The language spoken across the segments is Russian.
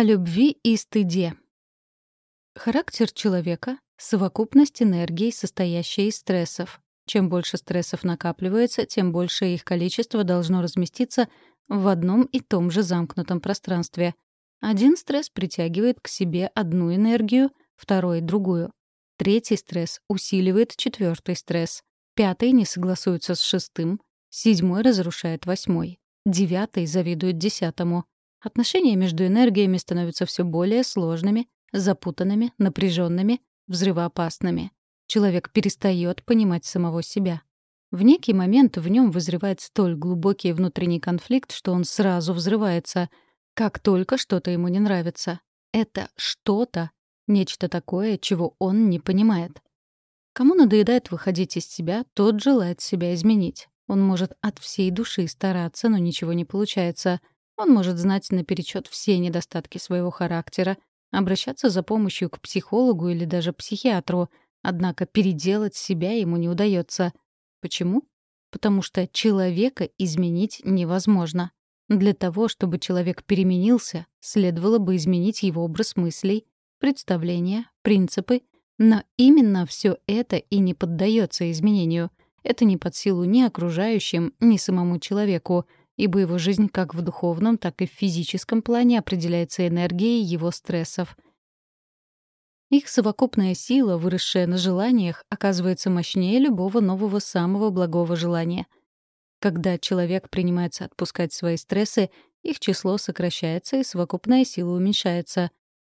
О любви и стыде. Характер человека — совокупность энергии, состоящая из стрессов. Чем больше стрессов накапливается, тем больше их количество должно разместиться в одном и том же замкнутом пространстве. Один стресс притягивает к себе одну энергию, второй — другую. Третий стресс усиливает четвертый стресс. Пятый не согласуется с шестым. Седьмой разрушает восьмой. Девятый завидует десятому. Отношения между энергиями становятся все более сложными, запутанными, напряженными, взрывоопасными. Человек перестает понимать самого себя. В некий момент в нем вызревает столь глубокий внутренний конфликт, что он сразу взрывается, как только что-то ему не нравится. Это что-то, нечто такое, чего он не понимает. Кому надоедает выходить из себя, тот желает себя изменить. Он может от всей души стараться, но ничего не получается — он может знать наперечет все недостатки своего характера, обращаться за помощью к психологу или даже психиатру, однако переделать себя ему не удается. Почему? Потому что человека изменить невозможно. Для того, чтобы человек переменился, следовало бы изменить его образ мыслей, представления, принципы, но именно все это и не поддается изменению. Это не под силу ни окружающим, ни самому человеку — ибо его жизнь как в духовном, так и в физическом плане определяется энергией его стрессов. Их совокупная сила, выросшая на желаниях, оказывается мощнее любого нового самого благого желания. Когда человек принимается отпускать свои стрессы, их число сокращается и совокупная сила уменьшается.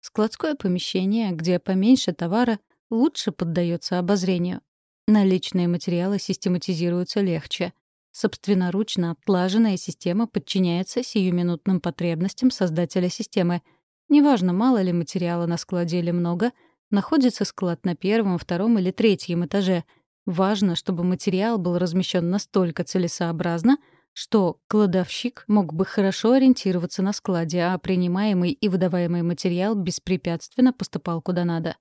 Складское помещение, где поменьше товара, лучше поддается обозрению. Наличные материалы систематизируются легче. Собственноручно отлаженная система подчиняется сиюминутным потребностям создателя системы. Неважно, мало ли материала на складе или много, находится склад на первом, втором или третьем этаже. Важно, чтобы материал был размещен настолько целесообразно, что кладовщик мог бы хорошо ориентироваться на складе, а принимаемый и выдаваемый материал беспрепятственно поступал куда надо.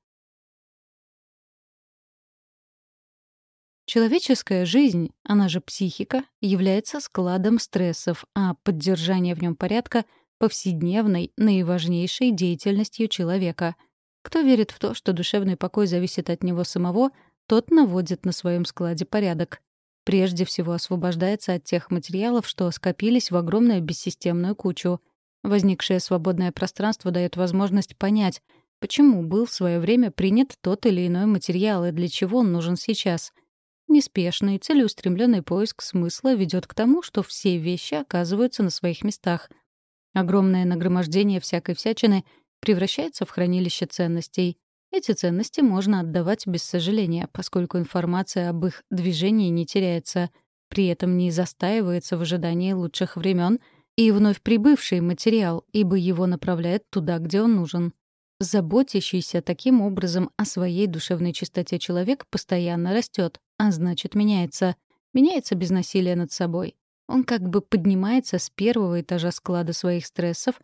Человеческая жизнь, она же психика, является складом стрессов, а поддержание в нем порядка — повседневной, наиважнейшей деятельностью человека. Кто верит в то, что душевный покой зависит от него самого, тот наводит на своем складе порядок. Прежде всего освобождается от тех материалов, что скопились в огромную бессистемную кучу. Возникшее свободное пространство дает возможность понять, почему был в свое время принят тот или иной материал и для чего он нужен сейчас — Неспешный, целеустремленный поиск смысла ведет к тому, что все вещи оказываются на своих местах. Огромное нагромождение всякой всячины превращается в хранилище ценностей. Эти ценности можно отдавать без сожаления, поскольку информация об их движении не теряется, при этом не застаивается в ожидании лучших времен и вновь прибывший материал, ибо его направляют туда, где он нужен. Заботящийся таким образом о своей душевной чистоте человек постоянно растет, а значит, меняется. Меняется без насилия над собой. Он как бы поднимается с первого этажа склада своих стрессов,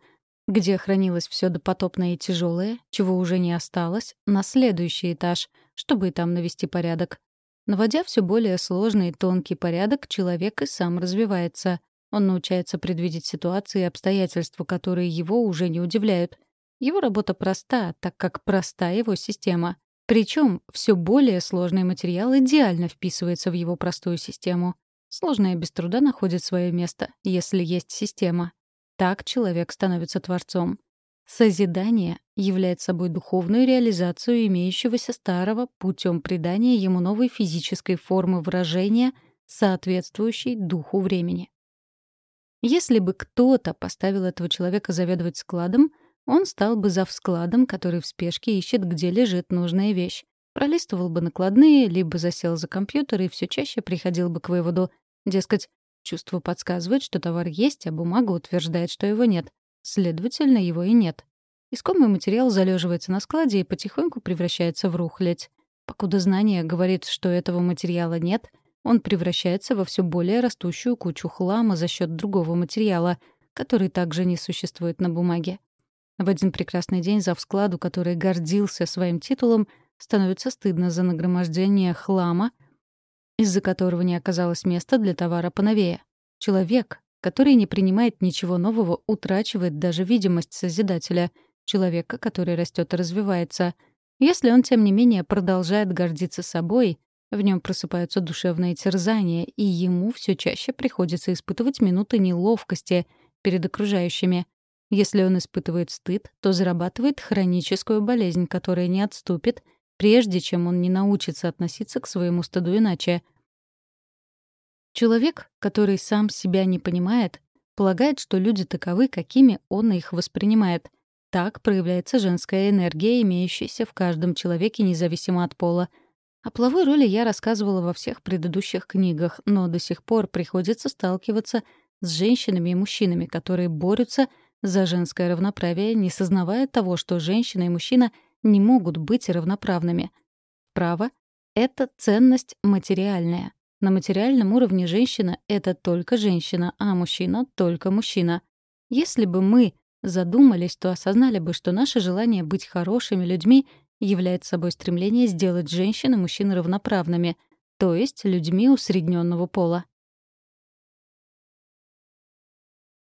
где хранилось все допотопное и тяжелое, чего уже не осталось, на следующий этаж, чтобы и там навести порядок. Наводя все более сложный и тонкий порядок, человек и сам развивается. Он научается предвидеть ситуации и обстоятельства, которые его уже не удивляют. Его работа проста, так как проста его система. Причем все более сложный материал идеально вписывается в его простую систему. Сложное без труда находит свое место, если есть система. Так человек становится творцом. Созидание является собой духовную реализацию имеющегося старого путем придания ему новой физической формы выражения, соответствующей духу времени. Если бы кто-то поставил этого человека заведовать складом — он стал бы за складом, который в спешке ищет, где лежит нужная вещь. Пролистывал бы накладные, либо засел за компьютер и все чаще приходил бы к выводу. Дескать, чувство подсказывает, что товар есть, а бумага утверждает, что его нет. Следовательно, его и нет. Искомый материал залеживается на складе и потихоньку превращается в рухлядь. Покуда знание говорит, что этого материала нет, он превращается во все более растущую кучу хлама за счет другого материала, который также не существует на бумаге. В один прекрасный день зав складу, который гордился своим титулом, становится стыдно за нагромождение хлама, из-за которого не оказалось места для товара поновее. Человек, который не принимает ничего нового, утрачивает даже видимость Созидателя, человека, который растет и развивается. Если он, тем не менее, продолжает гордиться собой, в нем просыпаются душевные терзания, и ему все чаще приходится испытывать минуты неловкости перед окружающими. Если он испытывает стыд, то зарабатывает хроническую болезнь, которая не отступит, прежде чем он не научится относиться к своему стыду иначе. Человек, который сам себя не понимает, полагает, что люди таковы, какими он их воспринимает. Так проявляется женская энергия, имеющаяся в каждом человеке независимо от пола — о половой роли я рассказывала во всех предыдущих книгах, но до сих пор приходится сталкиваться с женщинами и мужчинами, которые борются за женское равноправие, не сознавая того, что женщина и мужчина не могут быть равноправными. Право — это ценность материальная. На материальном уровне женщина — это только женщина, а мужчина — только мужчина. Если бы мы задумались, то осознали бы, что наше желание быть хорошими людьми является собой стремление сделать женщин и мужчин равноправными, то есть людьми усредненного пола.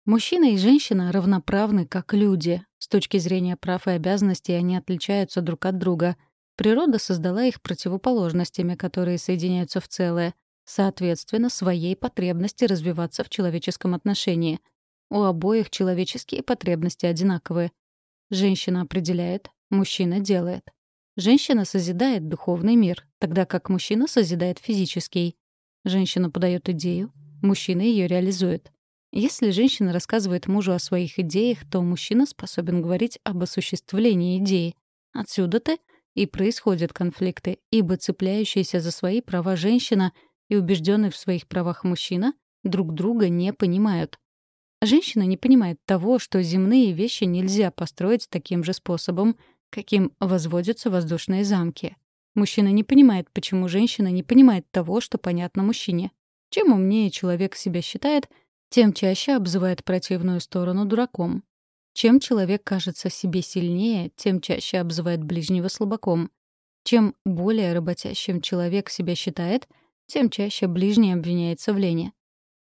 Мужчина и женщина равноправны как люди. С точки зрения прав и обязанностей они отличаются друг от друга. Природа создала их противоположностями, которые соединяются в целое, соответственно, своей потребности развиваться в человеческом отношении. У обоих человеческие потребности одинаковые. Женщина определяет, Мужчина делает. Женщина созидает духовный мир, тогда как мужчина созидает физический. Женщина подает идею, мужчина ее реализует. Если женщина рассказывает мужу о своих идеях, то мужчина способен говорить об осуществлении идеи. Отсюда-то и происходят конфликты, ибо цепляющаяся за свои права женщина и убежденный в своих правах мужчина друг друга не понимают. Женщина не понимает того, что земные вещи нельзя построить таким же способом, каким возводятся воздушные замки. Мужчина не понимает, почему женщина не понимает того, что понятно мужчине. Чем умнее человек себя считает, тем чаще обзывает противную сторону дураком. Чем человек кажется себе сильнее, тем чаще обзывает ближнего слабаком. Чем более работящим человек себя считает, тем чаще ближний обвиняется в лени.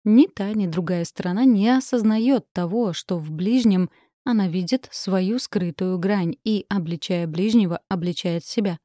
Ни та, ни другая сторона не осознает того, что в ближнем — она видит свою скрытую грань и, обличая ближнего, обличает себя.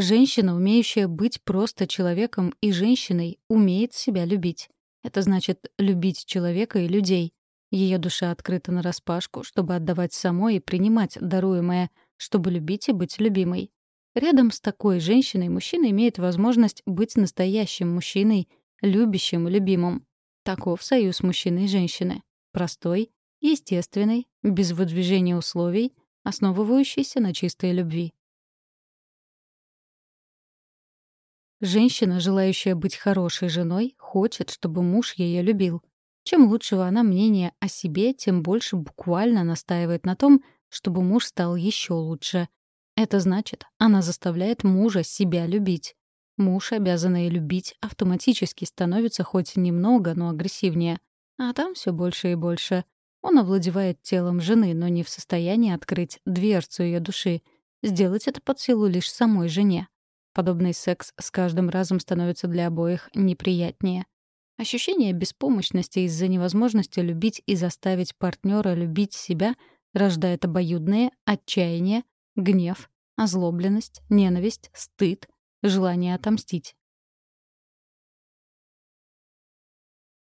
Женщина, умеющая быть просто человеком и женщиной, умеет себя любить. Это значит любить человека и людей. Ее душа открыта нараспашку, чтобы отдавать самой и принимать даруемое, чтобы любить и быть любимой. Рядом с такой женщиной мужчина имеет возможность быть настоящим мужчиной, любящим и любимым. Таков союз мужчины и женщины. Простой, естественный, без выдвижения условий, основывающийся на чистой любви. Женщина, желающая быть хорошей женой, хочет, чтобы муж ее любил. Чем лучшего она мнения о себе, тем больше буквально настаивает на том, чтобы муж стал еще лучше. Это значит, она заставляет мужа себя любить. Муж, обязанный любить, автоматически становится хоть немного, но агрессивнее. А там все больше и больше. Он овладевает телом жены, но не в состоянии открыть дверцу ее души. Сделать это под силу лишь самой жене. Подобный секс с каждым разом становится для обоих неприятнее. Ощущение беспомощности из-за невозможности любить и заставить партнера любить себя рождает обоюдное отчаяние, гнев, озлобленность, ненависть, стыд, желание отомстить.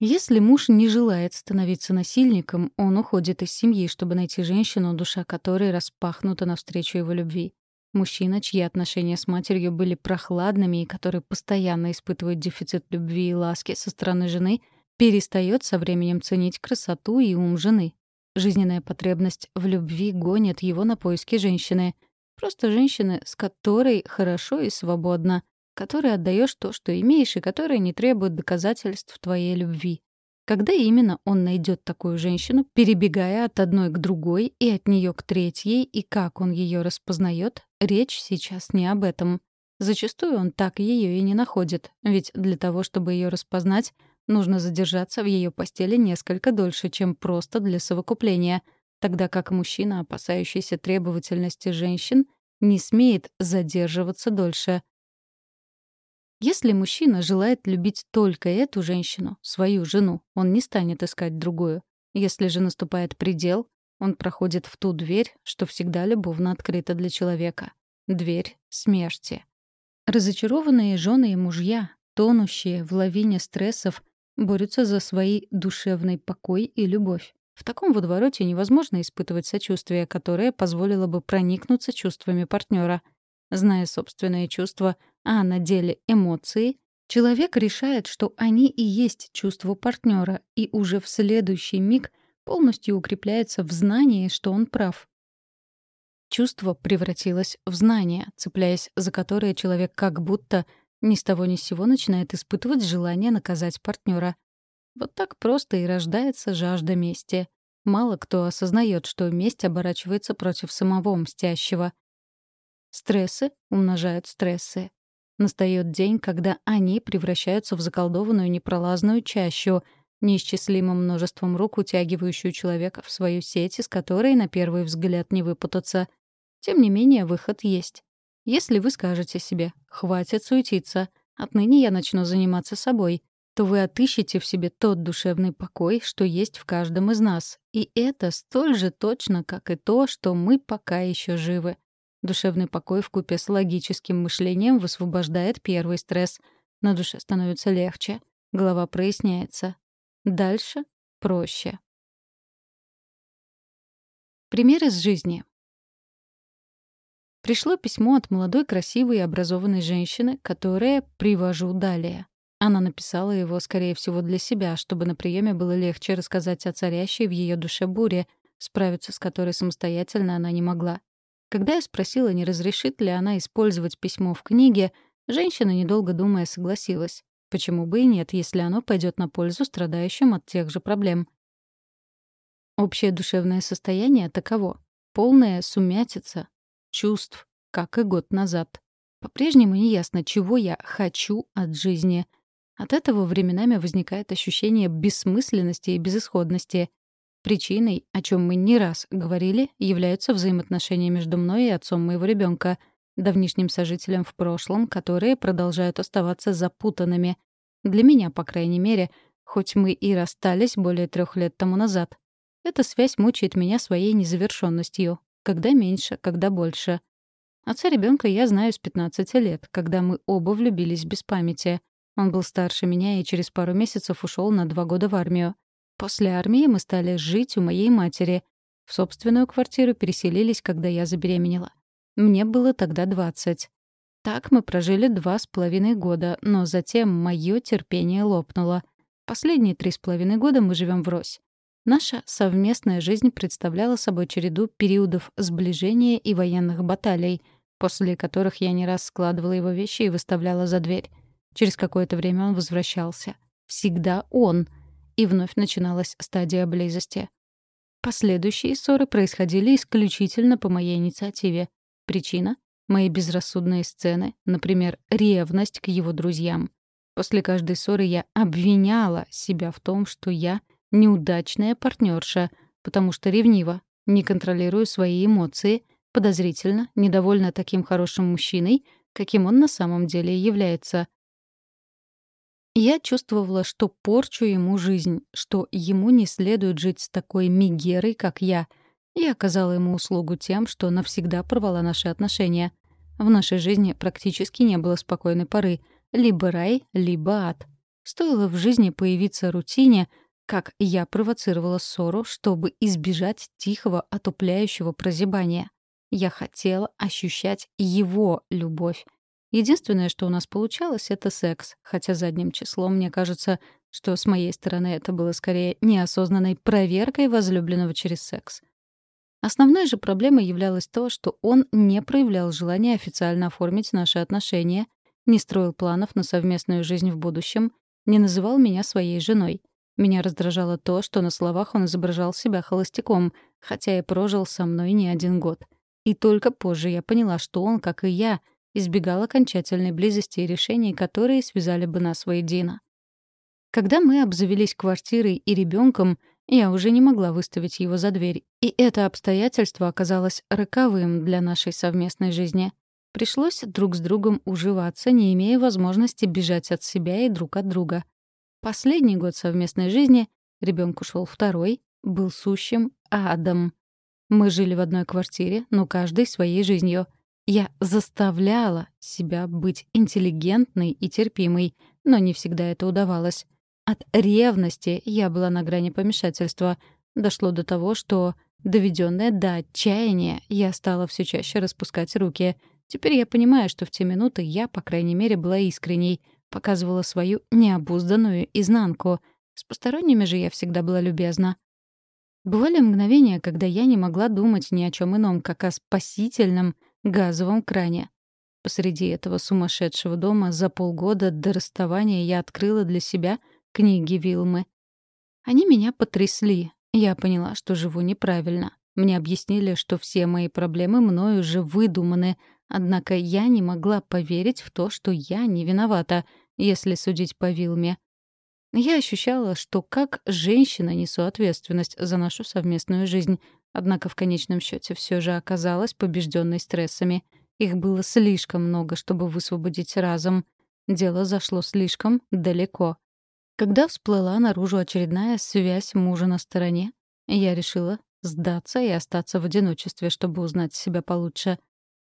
Если муж не желает становиться насильником, он уходит из семьи, чтобы найти женщину, душа которой распахнута навстречу его любви. Мужчина, чьи отношения с матерью были прохладными и который постоянно испытывает дефицит любви и ласки со стороны жены, перестает со временем ценить красоту и ум жены. Жизненная потребность в любви гонит его на поиски женщины, Просто женщины, с которой хорошо и свободно, которой отдаешь то, что имеешь, и которая не требует доказательств твоей любви. Когда именно он найдет такую женщину, перебегая от одной к другой и от нее к третьей, и как он ее распознает, речь сейчас не об этом. Зачастую он так ее и не находит, ведь для того, чтобы ее распознать, нужно задержаться в ее постели несколько дольше, чем просто для совокупления — тогда как мужчина, опасающийся требовательности женщин, не смеет задерживаться дольше. Если мужчина желает любить только эту женщину, свою жену, он не станет искать другую. Если же наступает предел, он проходит в ту дверь, что всегда любовно открыта для человека. Дверь смерти. Разочарованные жены и мужья, тонущие в лавине стрессов, борются за свой душевный покой и любовь. В таком водовороте невозможно испытывать сочувствие, которое позволило бы проникнуться чувствами партнера. Зная собственные чувства, а на деле эмоции, человек решает, что они и есть чувство партнера, и уже в следующий миг полностью укрепляется в знании, что он прав. Чувство превратилось в знание, цепляясь за которое человек как будто ни с того ни с сего начинает испытывать желание наказать партнера. Вот так просто и рождается жажда мести. Мало кто осознает, что месть оборачивается против самого мстящего. Стрессы умножают стрессы. Настает день, когда они превращаются в заколдованную непролазную чащу, неисчислимым множеством рук, утягивающую человека в свою сеть, из которой на первый взгляд не выпутаться. Тем не менее, выход есть. Если вы скажете себе «хватит суетиться», отныне я начну заниматься собой, то вы отыщете в себе тот душевный покой, что есть в каждом из нас. И это столь же точно, как и то, что мы пока еще живы. Душевный покой в купе с логическим мышлением высвобождает первый стресс. На душе становится легче, голова проясняется. Дальше проще. Пример из жизни. Пришло письмо от молодой, красивой и образованной женщины, которое привожу далее. Она написала его, скорее всего, для себя, чтобы на приеме было легче рассказать о царящей в ее душе буре, справиться с которой самостоятельно она не могла. Когда я спросила, не разрешит ли она использовать письмо в книге, женщина, недолго думая, согласилась. Почему бы и нет, если оно пойдет на пользу страдающим от тех же проблем? Общее душевное состояние таково. Полная сумятица чувств, как и год назад. По-прежнему неясно, чего я хочу от жизни — от этого временами возникает ощущение бессмысленности и безысходности. Причиной, о чем мы не раз говорили, являются взаимоотношения между мной и отцом моего ребенка, давнишним сожителем в прошлом, которые продолжают оставаться запутанными. Для меня, по крайней мере, хоть мы и расстались более трех лет тому назад. Эта связь мучает меня своей незавершенностью. Когда меньше, когда больше. Отца ребенка я знаю с 15 лет, когда мы оба влюбились без памяти — он был старше меня и через пару месяцев ушел на два года в армию. После армии мы стали жить у моей матери. В собственную квартиру переселились, когда я забеременела. Мне было тогда двадцать. Так мы прожили два с половиной года, но затем мое терпение лопнуло. Последние три с половиной года мы живем врозь. Наша совместная жизнь представляла собой череду периодов сближения и военных баталий, после которых я не раз складывала его вещи и выставляла за дверь. Через какое-то время он возвращался. Всегда он. И вновь начиналась стадия близости. Последующие ссоры происходили исключительно по моей инициативе. Причина — мои безрассудные сцены, например, ревность к его друзьям. После каждой ссоры я обвиняла себя в том, что я неудачная партнерша, потому что ревнива, не контролирую свои эмоции, подозрительно, недовольна таким хорошим мужчиной, каким он на самом деле является, я чувствовала, что порчу ему жизнь, что ему не следует жить с такой мигерой, как я. Я оказала ему услугу тем, что навсегда порвала наши отношения. В нашей жизни практически не было спокойной поры. Либо рай, либо ад. Стоило в жизни появиться рутине, как я провоцировала ссору, чтобы избежать тихого, отупляющего прозябания. Я хотела ощущать его любовь, Единственное, что у нас получалось, — это секс, хотя задним числом мне кажется, что с моей стороны это было скорее неосознанной проверкой возлюбленного через секс. Основной же проблемой являлось то, что он не проявлял желания официально оформить наши отношения, не строил планов на совместную жизнь в будущем, не называл меня своей женой. Меня раздражало то, что на словах он изображал себя холостяком, хотя и прожил со мной не один год. И только позже я поняла, что он, как и я — избегал окончательной близости и решений, которые связали бы нас воедино. Когда мы обзавелись квартирой и ребенком, я уже не могла выставить его за дверь, и это обстоятельство оказалось роковым для нашей совместной жизни. Пришлось друг с другом уживаться, не имея возможности бежать от себя и друг от друга. Последний год совместной жизни ребенку шел второй, был сущим адом. Мы жили в одной квартире, но каждый своей жизнью. Я заставляла себя быть интеллигентной и терпимой, но не всегда это удавалось. От ревности я была на грани помешательства. Дошло до того, что, доведенная до отчаяния, я стала все чаще распускать руки. Теперь я понимаю, что в те минуты я, по крайней мере, была искренней, показывала свою необузданную изнанку. С посторонними же я всегда была любезна. Бывали мгновения, когда я не могла думать ни о чем ином, как о спасительном газовом кране. Посреди этого сумасшедшего дома за полгода до расставания я открыла для себя книги Вилмы. Они меня потрясли. Я поняла, что живу неправильно. Мне объяснили, что все мои проблемы мною уже выдуманы, однако я не могла поверить в то, что я не виновата, если судить по Вилме. Я ощущала, что как женщина несу ответственность за нашу совместную жизнь, однако в конечном счете все же оказалась побежденной стрессами. Их было слишком много, чтобы высвободить разом. Дело зашло слишком далеко. Когда всплыла наружу очередная связь мужа на стороне, я решила сдаться и остаться в одиночестве, чтобы узнать себя получше.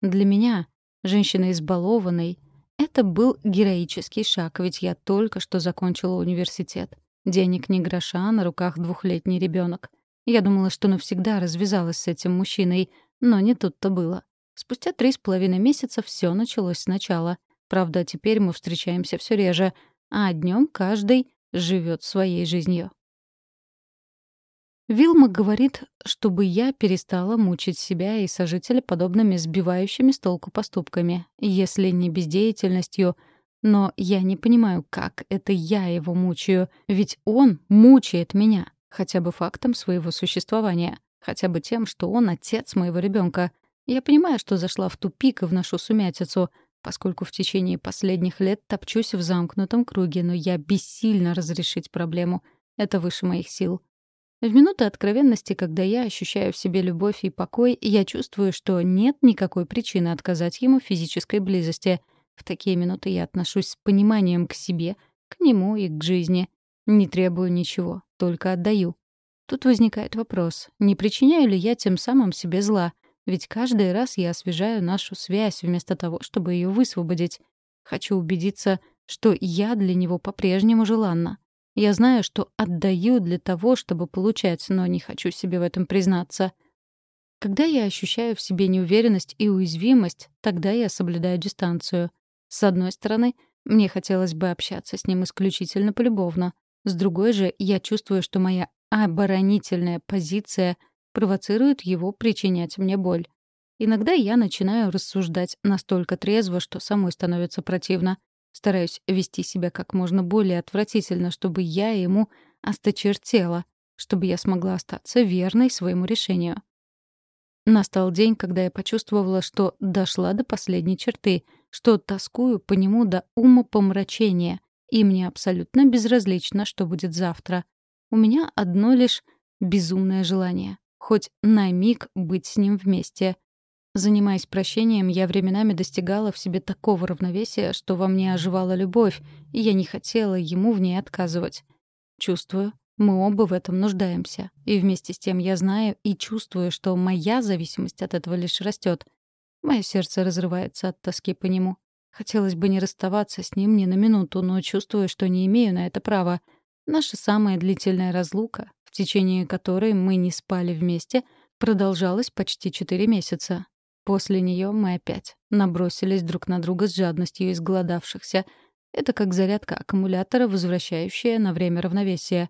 Для меня, женщины избалованной, это был героический шаг, ведь я только что закончила университет. Денег ни гроша, на руках двухлетний ребенок. Я думала, что навсегда развязалась с этим мужчиной, но не тут-то было. Спустя три с половиной месяца все началось сначала. Правда, теперь мы встречаемся все реже, а днем каждый живет своей жизнью. Вилма говорит, чтобы я перестала мучить себя и сожителя подобными сбивающими с толку поступками, если не бездеятельностью. Но я не понимаю, как это я его мучаю, ведь он мучает меня, хотя бы фактом своего существования, хотя бы тем, что он отец моего ребенка. Я понимаю, что зашла в тупик и вношу сумятицу, поскольку в течение последних лет топчусь в замкнутом круге, но я бессильно разрешить проблему. Это выше моих сил. В минуты откровенности, когда я ощущаю в себе любовь и покой, я чувствую, что нет никакой причины отказать ему физической близости. В такие минуты я отношусь с пониманием к себе, к нему и к жизни. Не требую ничего, только отдаю. Тут возникает вопрос, не причиняю ли я тем самым себе зла? Ведь каждый раз я освежаю нашу связь вместо того, чтобы ее высвободить. Хочу убедиться, что я для него по-прежнему желанна. Я знаю, что отдаю для того, чтобы получать, но не хочу себе в этом признаться. Когда я ощущаю в себе неуверенность и уязвимость, тогда я соблюдаю дистанцию. С одной стороны, мне хотелось бы общаться с ним исключительно полюбовно. С другой же, я чувствую, что моя оборонительная позиция провоцирует его причинять мне боль. Иногда я начинаю рассуждать настолько трезво, что самой становится противно. Стараюсь вести себя как можно более отвратительно, чтобы я ему осточертела, чтобы я смогла остаться верной своему решению. Настал день, когда я почувствовала, что дошла до последней черты, что тоскую по нему до ума помрачения, и мне абсолютно безразлично, что будет завтра. У меня одно лишь безумное желание — хоть на миг быть с ним вместе, Занимаясь прощением, я временами достигала в себе такого равновесия, что во мне оживала любовь, и я не хотела ему в ней отказывать. Чувствую, мы оба в этом нуждаемся. И вместе с тем я знаю и чувствую, что моя зависимость от этого лишь растет. Мое сердце разрывается от тоски по нему. Хотелось бы не расставаться с ним ни на минуту, но чувствую, что не имею на это права. Наша самая длительная разлука, в течение которой мы не спали вместе, продолжалась почти четыре месяца. После нее мы опять набросились друг на друга с жадностью изголодавшихся. Это как зарядка аккумулятора, возвращающая на время равновесия.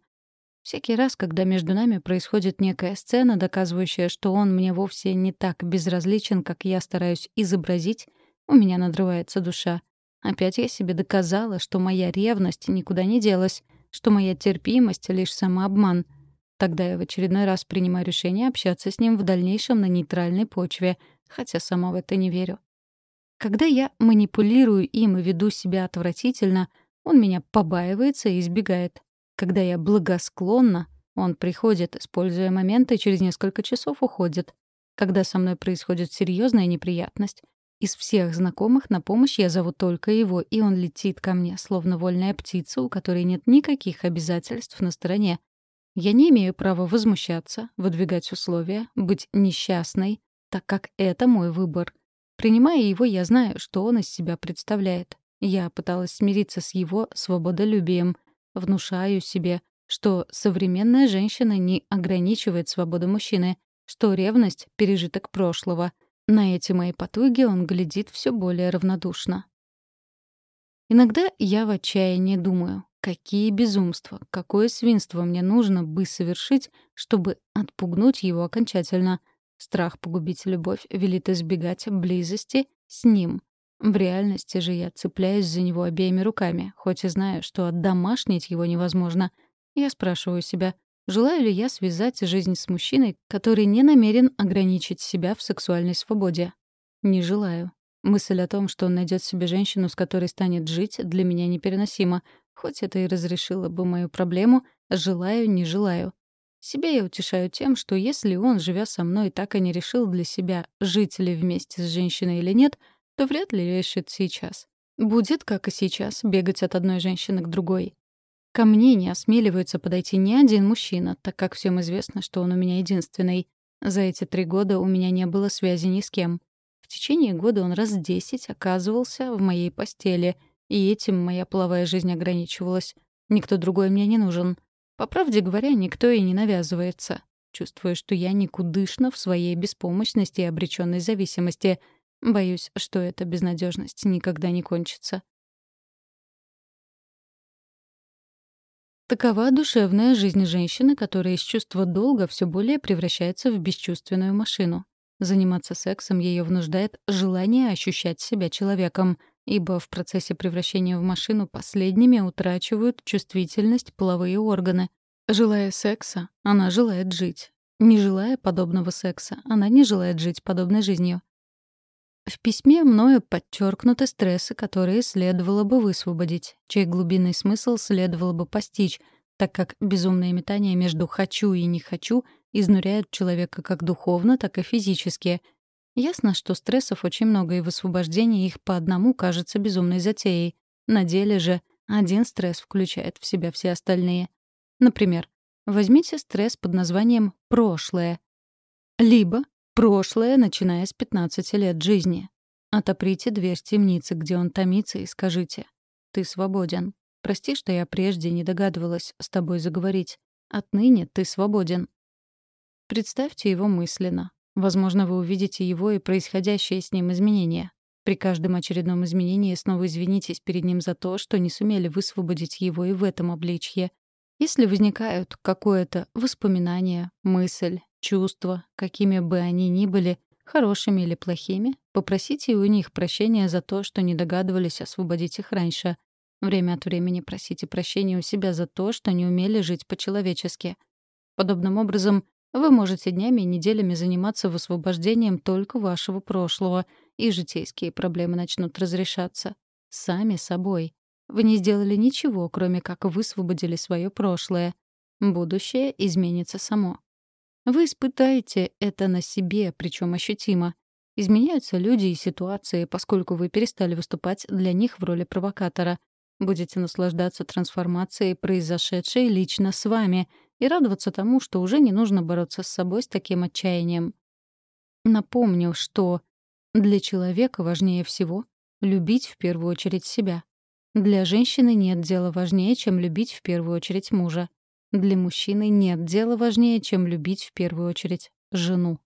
Всякий раз, когда между нами происходит некая сцена, доказывающая, что он мне вовсе не так безразличен, как я стараюсь изобразить, у меня надрывается душа. Опять я себе доказала, что моя ревность никуда не делась, что моя терпимость — лишь самообман. Тогда я в очередной раз принимаю решение общаться с ним в дальнейшем на нейтральной почве — хотя сама в это не верю. Когда я манипулирую им и веду себя отвратительно, он меня побаивается и избегает. Когда я благосклонна, он приходит, используя моменты, и через несколько часов уходит. Когда со мной происходит серьезная неприятность, из всех знакомых на помощь я зову только его, и он летит ко мне, словно вольная птица, у которой нет никаких обязательств на стороне. Я не имею права возмущаться, выдвигать условия, быть несчастной, так как это мой выбор. Принимая его, я знаю, что он из себя представляет. Я пыталась смириться с его свободолюбием. Внушаю себе, что современная женщина не ограничивает свободу мужчины, что ревность — пережиток прошлого. На эти мои потуги он глядит все более равнодушно. Иногда я в отчаянии думаю, какие безумства, какое свинство мне нужно бы совершить, чтобы отпугнуть его окончательно. Страх погубить любовь велит избегать близости с ним. В реальности же я цепляюсь за него обеими руками, хоть и знаю, что отдомашнить его невозможно. Я спрашиваю себя, желаю ли я связать жизнь с мужчиной, который не намерен ограничить себя в сексуальной свободе. Не желаю. Мысль о том, что он найдет себе женщину, с которой станет жить, для меня непереносима. Хоть это и разрешило бы мою проблему, желаю, не желаю. Себя я утешаю тем, что если он, живя со мной, так и не решил для себя, жить ли вместе с женщиной или нет — то вряд ли решит сейчас. Будет, как и сейчас, бегать от одной женщины к другой. Ко мне не осмеливается подойти ни один мужчина, так как всем известно, что он у меня единственный. За эти три года у меня не было связи ни с кем. В течение года он раз десять оказывался в моей постели, и этим моя половая жизнь ограничивалась. Никто другой мне не нужен. По правде говоря, никто и не навязывается. Чувствую, что я никудышна в своей беспомощности и обреченной зависимости — Боюсь, что эта безнадежность никогда не кончится. Такова душевная жизнь женщины, которая из чувства долга все более превращается в бесчувственную машину. Заниматься сексом ее внуждает желание ощущать себя человеком, ибо в процессе превращения в машину последними утрачивают чувствительность половые органы. Желая секса, она желает жить. Не желая подобного секса, она не желает жить подобной жизнью. В письме мною подчеркнуты стрессы, которые следовало бы высвободить, чей глубинный смысл следовало бы постичь, так как безумные метания между «хочу» и «не хочу» изнуряют человека как духовно, так и физически. Ясно, что стрессов очень много, и высвобождение их по одному кажется безумной затеей. На деле же один стресс включает в себя все остальные. Например, возьмите стресс под названием «прошлое». Либо Прошлое, начиная с 15 лет жизни. Отоприте дверь темницы, где он томится, и скажите. Ты свободен. Прости, что я прежде не догадывалась с тобой заговорить. Отныне ты свободен. Представьте его мысленно. Возможно, вы увидите его и происходящее с ним изменения. При каждом очередном изменении снова извинитесь перед ним за то, что не сумели высвободить его и в этом обличье. Если возникают какое-то воспоминание, мысль, чувства, какими бы они ни были, хорошими или плохими, попросите у них прощения за то, что не догадывались освободить их раньше. Время от времени просите прощения у себя за то, что не умели жить по-человечески. Подобным образом, вы можете днями и неделями заниматься высвобождением только вашего прошлого, и житейские проблемы начнут разрешаться. Сами собой. Вы не сделали ничего, кроме как высвободили свое прошлое. Будущее изменится само. Вы испытаете это на себе, причем ощутимо. Изменяются люди и ситуации, поскольку вы перестали выступать для них в роли провокатора. Будете наслаждаться трансформацией, произошедшей лично с вами, и радоваться тому, что уже не нужно бороться с собой с таким отчаянием. Напомню, что для человека важнее всего любить в первую очередь себя. Для женщины нет дела важнее, чем любить в первую очередь мужа. Для мужчины нет дела важнее, чем любить в первую очередь жену.